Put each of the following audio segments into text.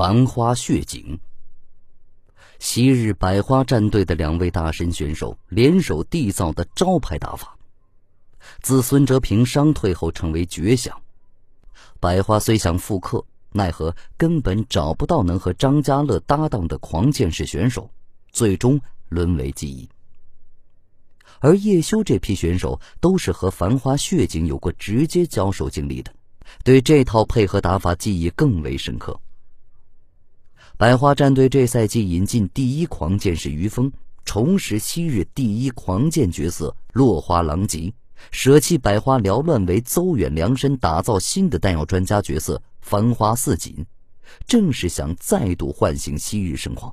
繁花血景。昔日百花战队的两位大神选手联手缔造的招牌打法，自孙哲平伤退后成为绝响。百花虽想复刻，奈何根本找不到能和张家乐搭档的狂剑士选手，最终沦为记忆。而叶修这批选手都是和繁花血景有过直接交手经历的，对这套配合打法记忆更为深刻。百花战队这赛季引进第一狂剑士于峰，重拾昔日第一狂剑角色落花狼藉，舍弃百花缭乱为邹远量身打造新的弹药专家角色繁花似锦，正是想再度唤醒昔日盛况。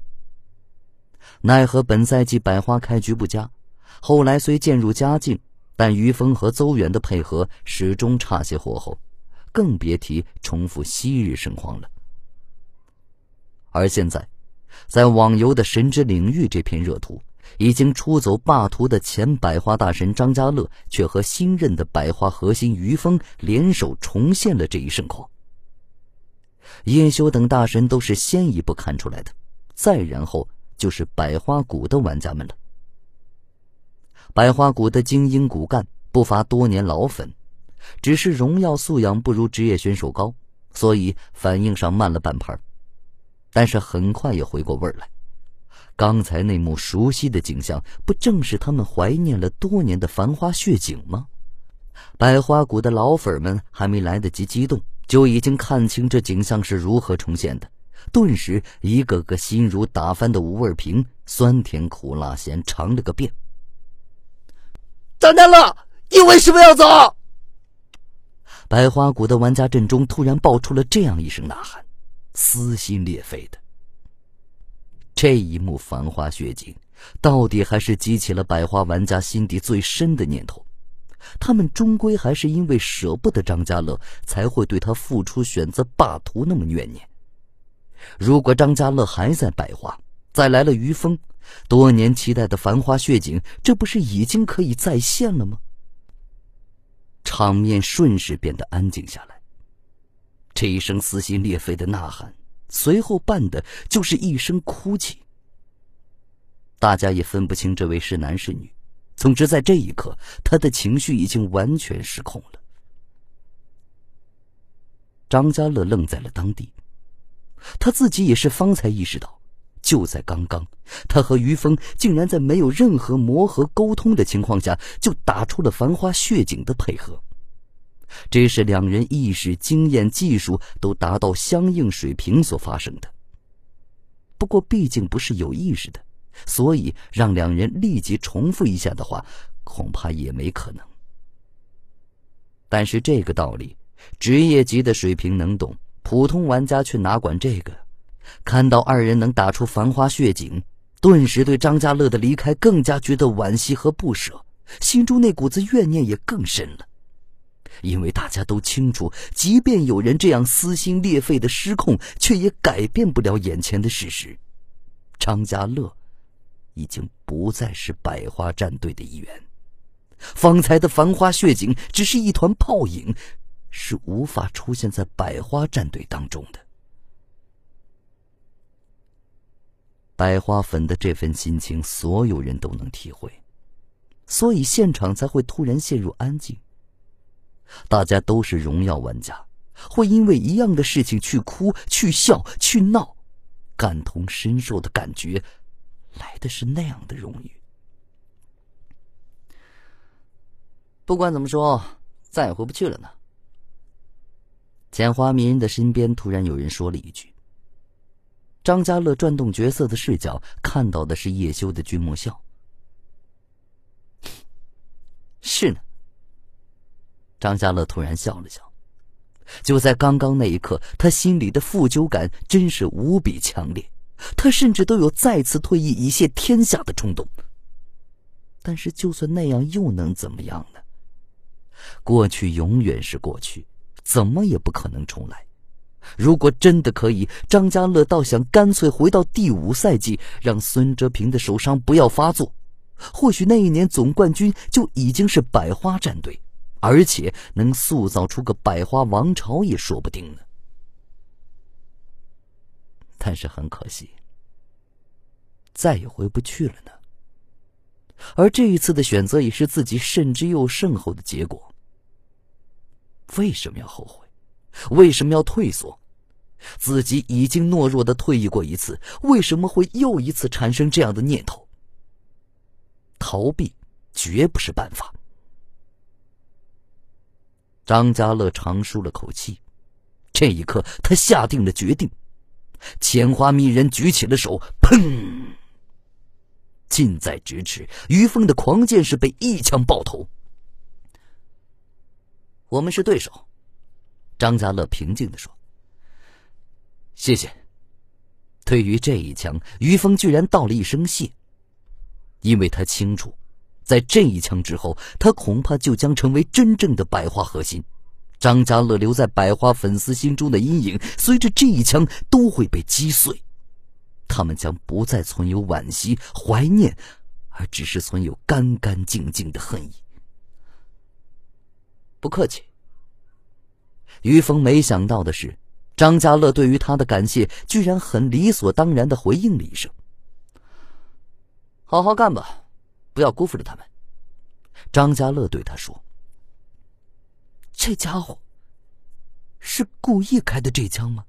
奈何本赛季百花开局不佳。后来虽渐入佳境，但于峰和邹远的配合始终差些火候，更别提重复昔日盛况了。而现在，在网游的《神之领域》这片热图，已经出走霸图的前百花大神张家乐，却和新任的百花核心于峰联手重现了这一盛况。叶修等大神都是先一步看出来的，再然后就是百花谷的玩家们了。百花谷的精英骨干不乏多年老粉，只是荣耀素养不如职业选手高，所以反应上慢了半拍。但是很快也回过味儿来，刚才那幕熟悉的景象，不正是他们怀念了多年的繁花血景吗？百花谷的老粉们还没来得及激动，就已经看清这景象是如何重现的，顿时一个个心如打翻的五味瓶，酸甜苦辣咸尝了个遍。张家乐，你为什么要走？百花谷的玩家阵中突然爆出了这样一声呐喊，撕心裂肺的。这一幕繁花血景，到底还是激起了百花玩家心底最深的念头。他们终归还是因为舍不得张家乐，才会对他付出选择霸图那么怨念。如果张家乐还在百花，再来了于峰。多年期待的繁花血景，这不是已经可以再现了吗？场面瞬时变得安静下来。这一声撕心裂肺的呐喊，随后伴的就是一声哭泣。大家也分不清这位是男是女，总之在这一刻，他的情绪已经完全失控了。张家乐愣在了当地，他自己也是方才意识到。就在刚刚，他和于峰竟然在没有任何磨合沟通的情况下，就打出了繁花血景的配合。这是两人意识、经验、技术都达到相应水平所发生的。不过毕竟不是有意识的，所以让两人立即重复一下的话，恐怕也没可能。但是这个道理，职业级的水平能懂，普通玩家却哪管这个。看到二人能打出繁花血景，顿时对张家乐的离开更加觉得惋惜和不舍，心中那股子怨念也更深了。因为大家都清楚，即便有人这样撕心裂肺的失控，却也改变不了眼前的事实：张家乐已经不再是百花战队的一员，方才的繁花血景只是一团泡影，是无法出现在百花战队当中的。百花粉的这份心情，所有人都能体会，所以现场才会突然陷入安静。大家都是荣耀玩家，会因为一样的事情去哭、去笑、去闹，感同身受的感觉，来的是那样的荣誉。不管怎么说，再也回不去了呢。简华迷人的身边突然有人说了一句。张家乐转动角色的视角，看到的是叶修的君莫笑。是呢。张家乐突然笑了笑。就在刚刚那一刻，他心里的负疚感真是无比强烈，他甚至都有再次退役以谢天下的冲动。但是，就算那样，又能怎么样呢？过去永远是过去，怎么也不可能重来。如果真的可以，张家乐倒想干脆回到第五赛季，让孙哲平的手伤不要发作。或许那一年总冠军就已经是百花战队，而且能塑造出个百花王朝也说不定呢。但是很可惜，再也回不去了呢。而这一次的选择也是自己慎之又慎后的结果。为什么要后悔？为什么要退缩？自己已经懦弱的退役过一次，为什么会又一次产生这样的念头？逃避绝不是办法。张家乐长舒了口气，这一刻他下定了决定。浅花迷人举起了手，砰！近在咫尺，于峰的狂剑士被一枪爆头。我们是对手，张家乐平静的说。谢谢。对于这一枪，于峰居然道了一声谢，因为他清楚，在这一枪之后，他恐怕就将成为真正的百花核心。张家乐留在百花粉丝心中的阴影，随着这一枪都会被击碎。他们将不再存有惋惜、怀念，而只是存有干干净净的恨意。不客气。于峰没想到的是，张家乐对于他的感谢，居然很理所当然的回应了一声：“好好干吧，不要辜负了他们。”张家乐对他说：“这家伙是故意开的这枪吗？”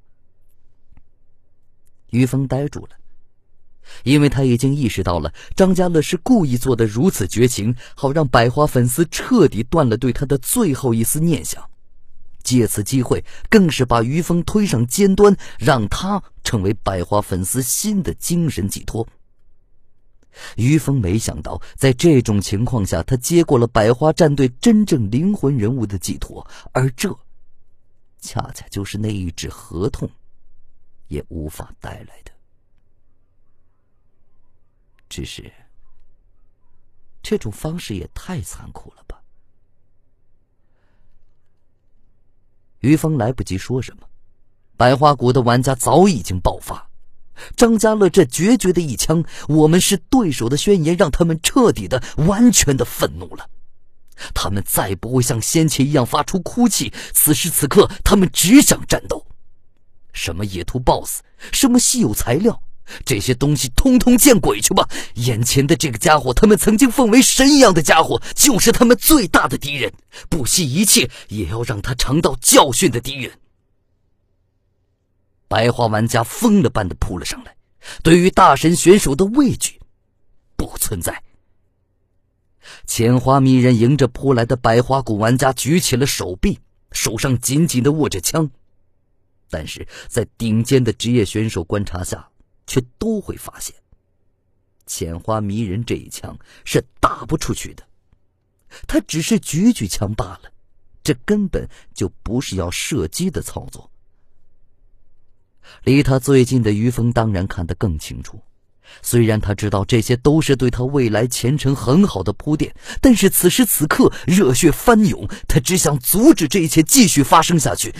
于峰呆住了，因为他已经意识到了张家乐是故意做的如此绝情，好让百花粉丝彻底断了对他的最后一丝念想，借此机会更是把于峰推上尖端，让他成为百花粉丝新的精神寄托。于峰没想到，在这种情况下，他接过了百花战队真正灵魂人物的寄托，而这，恰恰就是那一纸合同。也无法带来的，只是这种方式也太残酷了吧！于峰来不及说什么，百花谷的玩家早已经爆发。张家乐这决绝的一枪，我们是对手的宣言，让他们彻底的、完全的愤怒了。他们再不会像先前一样发出哭泣，此时此刻，他们只想战斗。什么野兔 BOSS，什么稀有材料，这些东西通通见鬼去吧！眼前的这个家伙，他们曾经奉为神一样的家伙，就是他们最大的敌人，不惜一切也要让他尝到教训的敌人。白花玩家疯了般的扑了上来，对于大神选手的畏惧不存在。浅花迷人迎着扑来的白花谷玩家举起了手臂，手上紧紧的握着枪。但是在顶尖的职业选手观察下，却都会发现，浅花迷人这一枪是打不出去的。他只是举举枪罢了，这根本就不是要射击的操作。离他最近的于峰当然看得更清楚，虽然他知道这些都是对他未来前程很好的铺垫，但是此时此刻热血翻涌，他只想阻止这一切继续发生下去。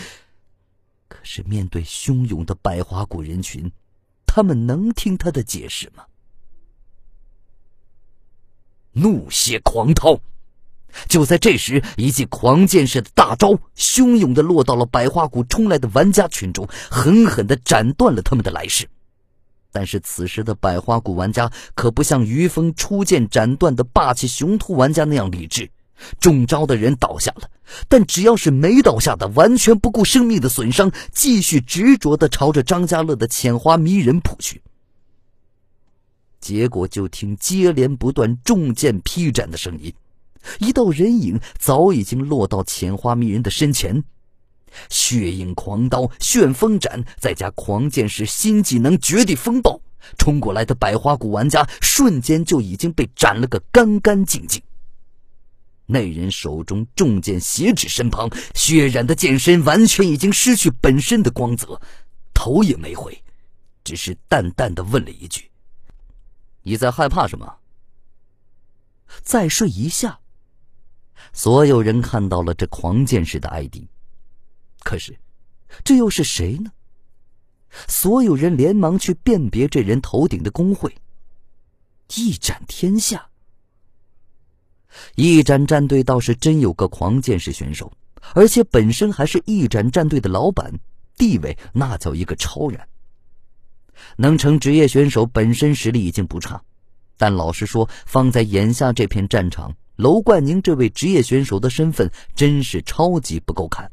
可是，面对汹涌的百花谷人群，他们能听他的解释吗？怒血狂涛！就在这时，一记狂剑式的大招汹涌的落到了百花谷冲来的玩家群中，狠狠的斩断了他们的来势。但是，此时的百花谷玩家可不像于峰出剑斩断的霸气雄兔玩家那样理智。中招的人倒下了，但只要是没倒下的，完全不顾生命的损伤，继续执着的朝着张家乐的浅花迷人扑去。结果就听接连不断重剑劈斩的声音，一道人影早已经落到浅花迷人的身前。血影狂刀、旋风斩，再加狂剑士新技能绝地风暴，冲过来的百花谷玩家瞬间就已经被斩了个干干净净。那人手中重剑斜指身旁，血染的剑身完全已经失去本身的光泽，头也没回，只是淡淡的问了一句：“你在害怕什么？”再睡一下。所有人看到了这狂剑士的 ID，可是，这又是谁呢？所有人连忙去辨别这人头顶的工会。一展天下。一展战队倒是真有个狂剑士选手，而且本身还是一展战队的老板，地位那叫一个超然。能成职业选手本身实力已经不差，但老实说，放在眼下这片战场，楼冠宁这位职业选手的身份真是超级不够看。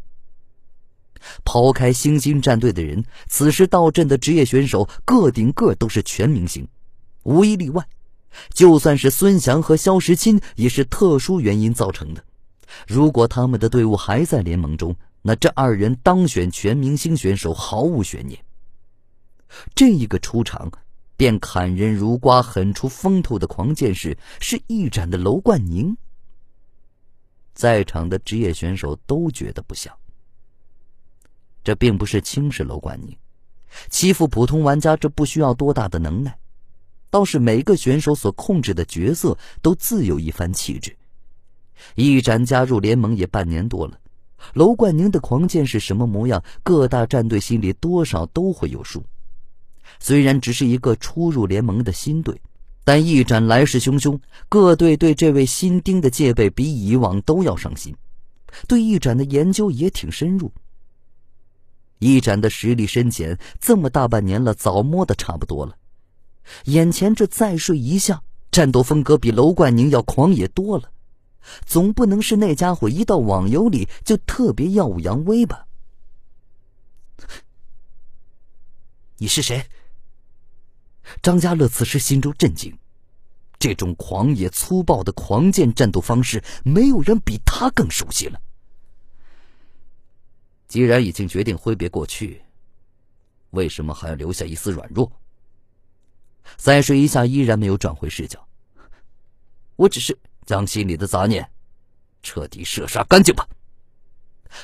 抛开星星战队的人，此时到阵的职业选手个顶个都是全明星，无一例外。就算是孙翔和肖时钦，也是特殊原因造成的。如果他们的队伍还在联盟中，那这二人当选全明星选手毫无悬念。这一个出场便砍人如刮、狠出风头的狂剑士，是一展的楼冠宁。在场的职业选手都觉得不像。这并不是轻视楼冠宁，欺负普通玩家，这不需要多大的能耐。倒是每个选手所控制的角色都自有一番气质。一展加入联盟也半年多了，楼冠宁的狂剑士什么模样，各大战队心里多少都会有数。虽然只是一个初入联盟的新队，但一展来势汹汹，各队对这位新丁的戒备比以往都要上心，对一展的研究也挺深入。一展的实力深浅，这么大半年了，早摸得差不多了。眼前这再睡一下，战斗风格比楼冠宁要狂野多了，总不能是那家伙一到网游里就特别耀武扬威吧？你是谁？张家乐此时心中震惊，这种狂野粗暴的狂剑战斗方式，没有人比他更熟悉了。既然已经决定挥别过去，为什么还要留下一丝软弱？再睡一下，依然没有转回视角。我只是将心里的杂念彻底射杀干净吧。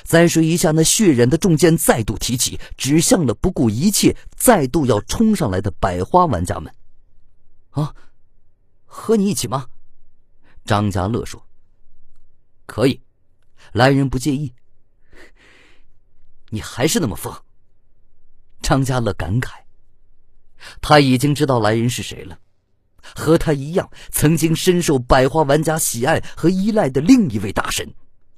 再睡一下，那血染的重剑再度提起，指向了不顾一切、再度要冲上来的百花玩家们。啊，和你一起吗？张家乐说：“可以，来人不介意。”你还是那么疯。张家乐感慨，他已经知道来人是谁了，和他一样，曾经深受百花玩家喜爱和依赖的另一位大神，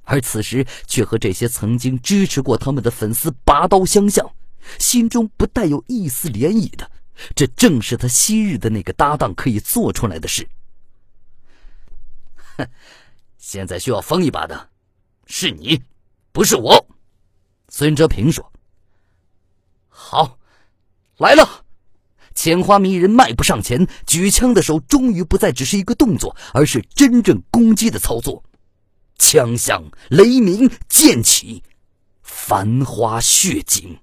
而此时却和这些曾经支持过他们的粉丝拔刀相向，心中不带有一丝涟漪的，这正是他昔日的那个搭档可以做出来的事。哼，现在需要疯一把的，是你，不是我。孙哲平说：“好，来了。”浅花迷人迈步上前，举枪的手终于不再只是一个动作，而是真正攻击的操作。枪响，雷鸣，溅起，繁花血景。